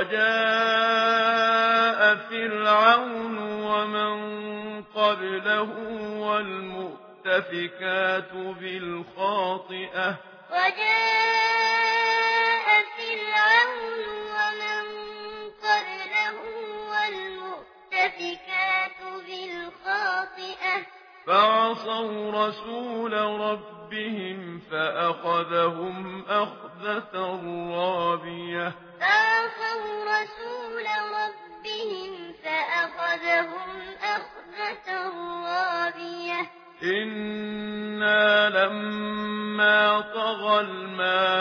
وجاء فرعون ومن قبله والمؤتفكات بالخاطئة. وجاء فرعون ومن قبله والمؤتفكات بالخاطئة. فعصوا رسول ربهم ربهم فأخذهم أخذة رابية آخوا رسول ربهم فأخذهم أخذة رابية إنا لما طغى المال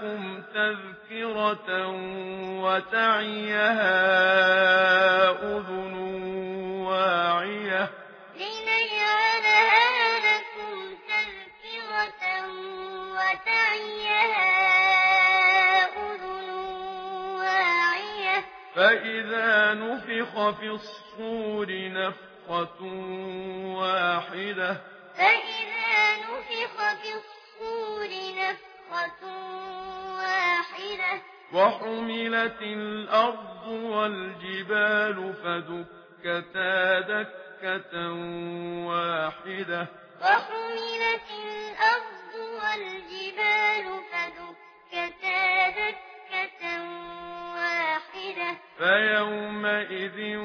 لكم تذكرة وتعيها أذن واعية. لنجعلها لكم تذكرة وتعيها أذن واعية. فإذا نفخ في الصور نفخة واحدة. فإذا نفخ في الصور نفخة وحملت الأرض والجبال فدكتا دكة واحدة. وحملت الأرض والجبال فدكتا دكة واحدة. فيومئذ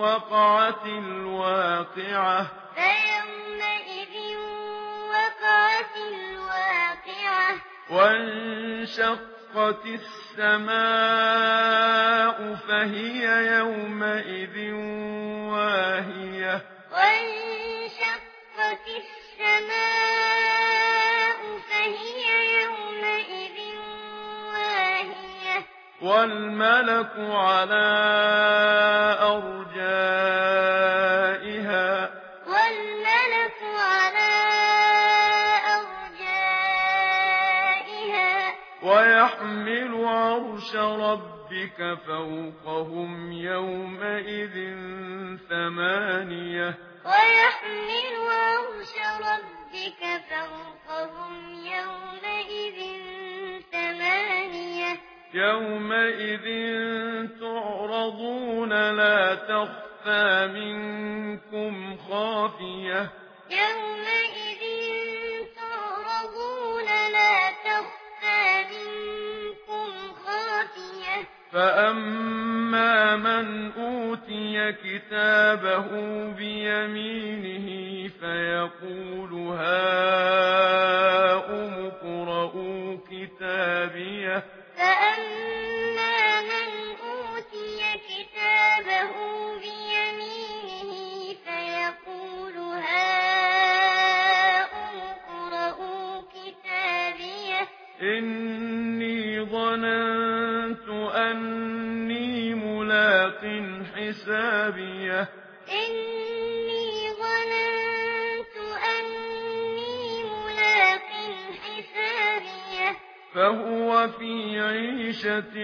وقعت الواقعة. فيومئذ وقعت الواقعة. وانشقت وانشقت السماء فهي يومئذ واهية وانشقت السماء فهي يومئذ واهية والملك على أرجائه ويحمل عرش ربك فوقهم يومئذ ثمانية ويحمل عرش ربك فوقهم يومئذ ثمانية يومئذ تعرضون لا تخفى منكم خافية يومئذ فأما من أوتي كتابه بيمينه فيقول هاؤم اقرءوا كتابيه فأما من أوتي كتابه بيمينه فيقول إني ظننت أني ملاق حسابيه إني ظننت أني ملاق حسابيه فهو في عيشة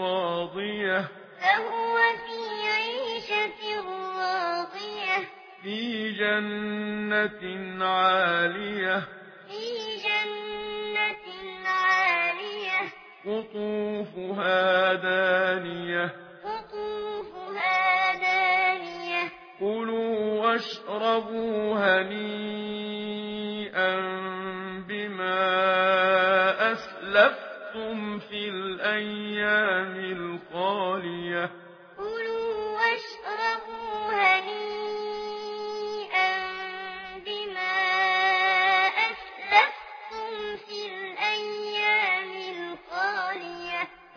راضية فهو في عيشة راضية في جنة عالية في قطوفها دانية. قطوفها دانية. قلوا واشربوا هنيئا.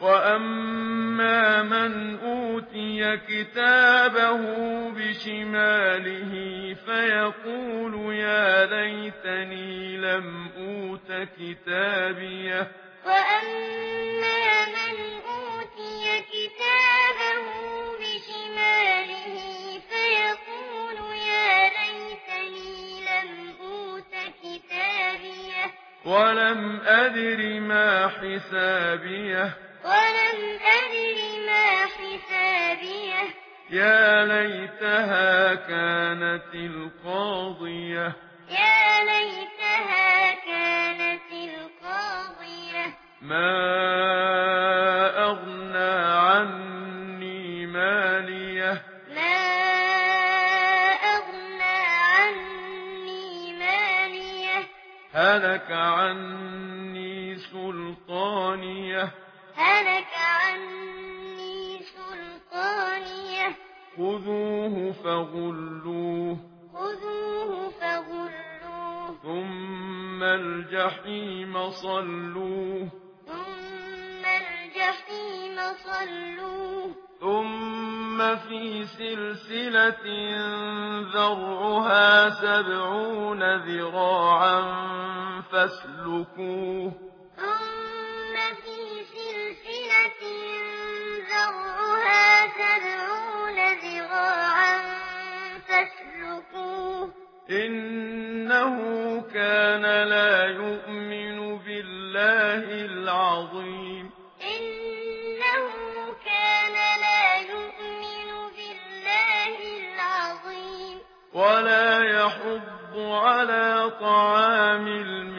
وَأَمَّا مَنْ أُوتِيَ كِتَابَهُ بِشِمَالِهِ فَيَقُولُ يَا لَيْتَنِي لَمْ أُوتَ كِتَابِيَهْ وَأَمَّا مَنْ أُوتِيَ كِتَابَهُ بِشِمَالِهِ فَيَقُولُ يَا لَيْتَنِي لَمْ أُوتَ كِتَابِيَهْ وَلَمْ أَدْرِ مَا حِسَابِيَهْ ولم أدر ما حسابيه. يا ليتها كانت القاضية. يا ليتها كانت القاضية. ما أغنى عني مالية. ما أغنى عني مالية. هلك عني سلطانية. خذوه فغلوه خذوه فغلوه ثم الجحيم صلوه ثم الجحيم صلوه ثم في سلسلة ذرعها سبعون ذراعا فاسلكوه ثم في سلسلة إنه كان لا يؤمن بالله العظيم إنه كان لا يؤمن بالله العظيم ولا يحض على طعام المسلم